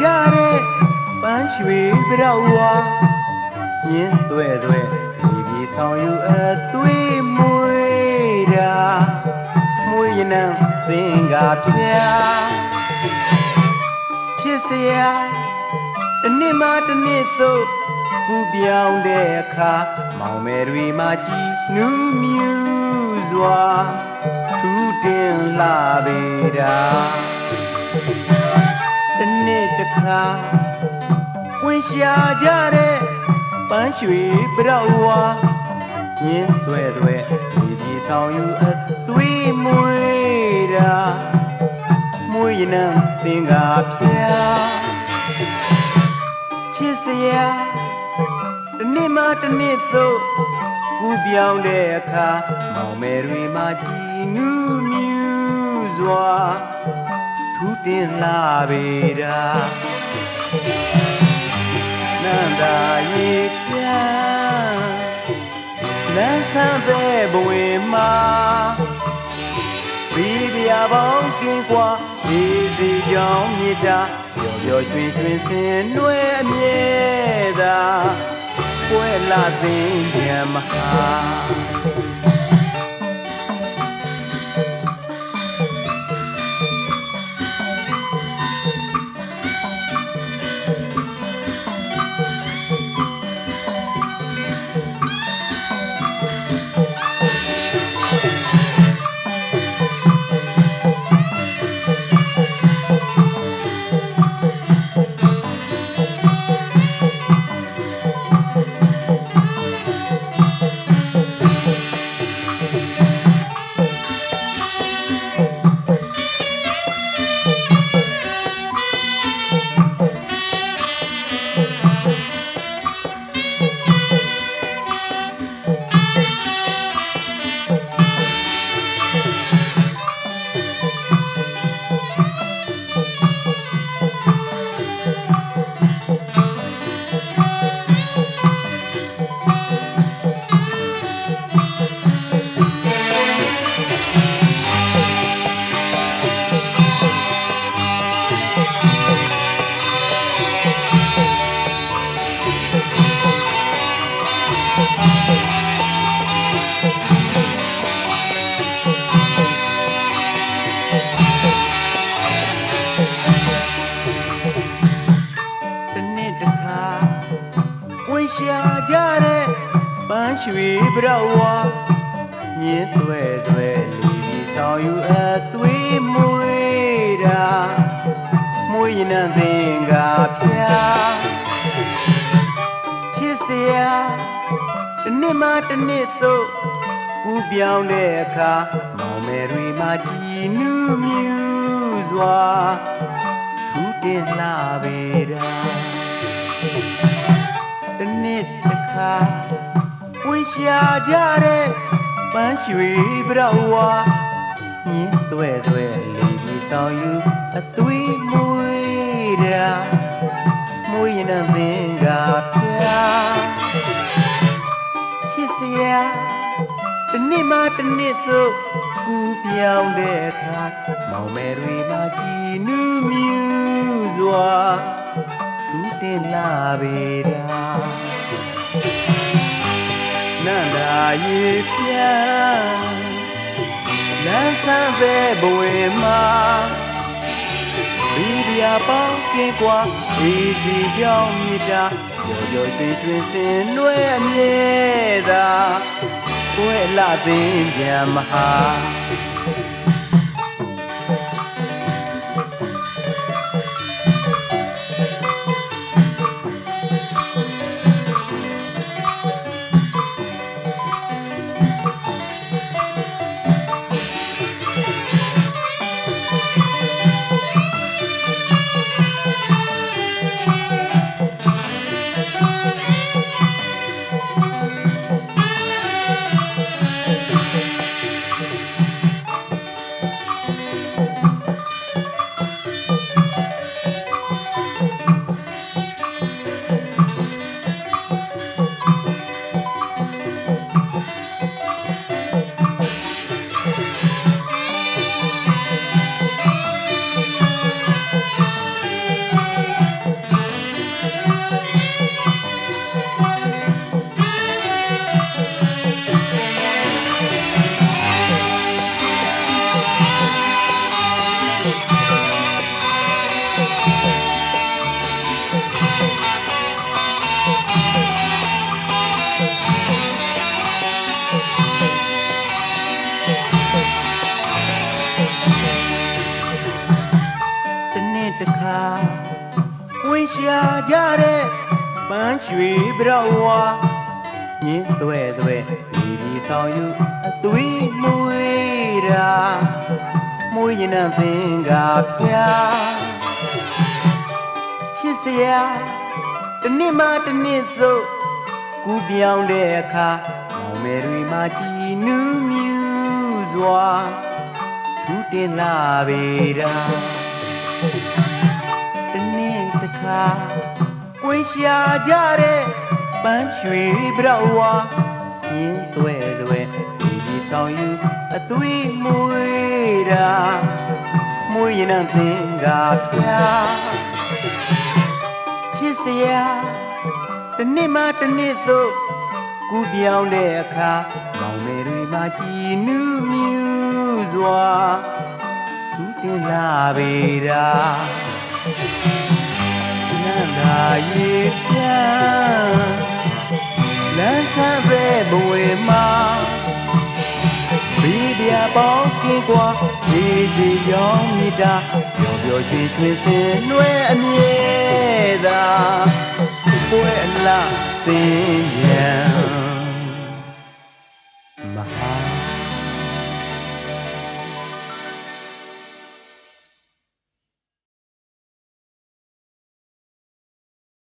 ကြတဲ့ပန်းရွှေပြောက်ဝါညင်းသွဲ့သွဲ့ဒီပြေဆောင်ယူအသွေးမွေးတာမွေးရနံသင်္ကာပြာချစ်စရာတစ်နှစ်မှတစ်နှစ်သို့ကူပြောင်းတဲ့အခါမောင်မယ်တွေမှကြည်နူးမြူးစွာထူးတင်လာပေတာတစ် နေ့တစ်ခါဝင်ရှာကြတဲ့ပန်းရွှေပြောက်ဝါညင်းသွဲ့သွဲ့ဒီဒီဆောင်ယူအသွေးမွေးတာမွေးရင်နံသင်္ကာဖျားချစ်စရာတစ်နေ့မှတစ်နှစ်သို့ကူပြောင်းတဲ့အခါမောင်မယ်တွေမှကြည်နူးမြူးစွာ ထူးတင်လာပေတာနန္ဒာရေပြလမ်းဆန်းပဲဘဝင်မှာဘီပြာပေါင်းကင်းကွာဒီစီကြောင်းမြစ်တာပျော်ပျော်ရွှင်ရွှင်စင်နွယ်အမြဲတာပွဲလာသိင်ပြန်မဟာ တစ်နှစ်တစ်ခါဝင်ရှာကြတဲ့ပန်းရွှေပြောက်ဝါညင်းသွဲ့သွဲ့လီပြီးဆောင်ယူအသွေးမွေးတာမွေးရင်နံသင်္ကာဖျားချစ်စရာတစ်နှစ်မှတစ်နှစ်သို့ကူပြောင်းတဲ့အခါမောင်မယ်တွေမှကြည်နူးမြူး စွာထူးတင်လာပေတာတစ်နှစ်တစ်ခါဝင်ရှာကြတဲ့ပန်းရွှေပြောက်ဝါညင်းသွဲ့သွဲ့လေးပြီးဆောင်ယူအသွေးမွေးတာမွေးရင်သင်္ကာဖျားချစ်စရာတစ် နှစ်မှတစ်နှစ်သို့ကူပြောင်းတဲ့အခါမောင်မယ်တွေမှကြည်နူးမြူးစွာထူးတင်လာပေတာနန္ဒာရေပြလမ်းဆန်းပဲဘဝင်မှာဘီဒီယာပေါင်းကင်းကွာဒီစီကြောင်းမြစ်တာပျော်ပျော်ရွှင်ရွှင်စင်နွယ်အမြဲတာ ပွဲလာသိင်ပြန်မဟာ ကြတဲ့ပန်းရွှေပြောဝါညင်းသွဲသွဲဒီဒီဆောင်ယူအသွေးမွေးတာမွေးရင်နဲ့သင်္ကာဖျားချစ်စရာတစ်နှစ်မှတစ်နှစ်သို့ကူပြောင်းတဲ့အခါမောင်မယ်တွေမှကြည်နူးမြူးစွာထူးတင်လာပေတာတနေ့ တစ်ခါဝေရှာကြတဲ့ပန်းရွှေပြောက်ဝါရင်းသွဲသွဲဒီဒီဆောင်ယူအသွေးမွေးတာမွေးရင်နဲ့သင်္ကာဖျားချစ်စရာတနေ့မှတစ်နှစ်သို့ကူပြောင်းတဲ့အခါမောင်မယ်တွေမှကြည်နူးမြူးစွာသူတင်လာပေတာ နန္ဒာရေပြန်းလမ်းဆန်းပဲဘဝေမှာဘီးပြပေါင်းကင်းကွာဒီစီရောင်းမြစ်တာပျော်ပျော်ရွှင်ရွှင်စင်နှွဲအမြဲသာပွဲအလားသင်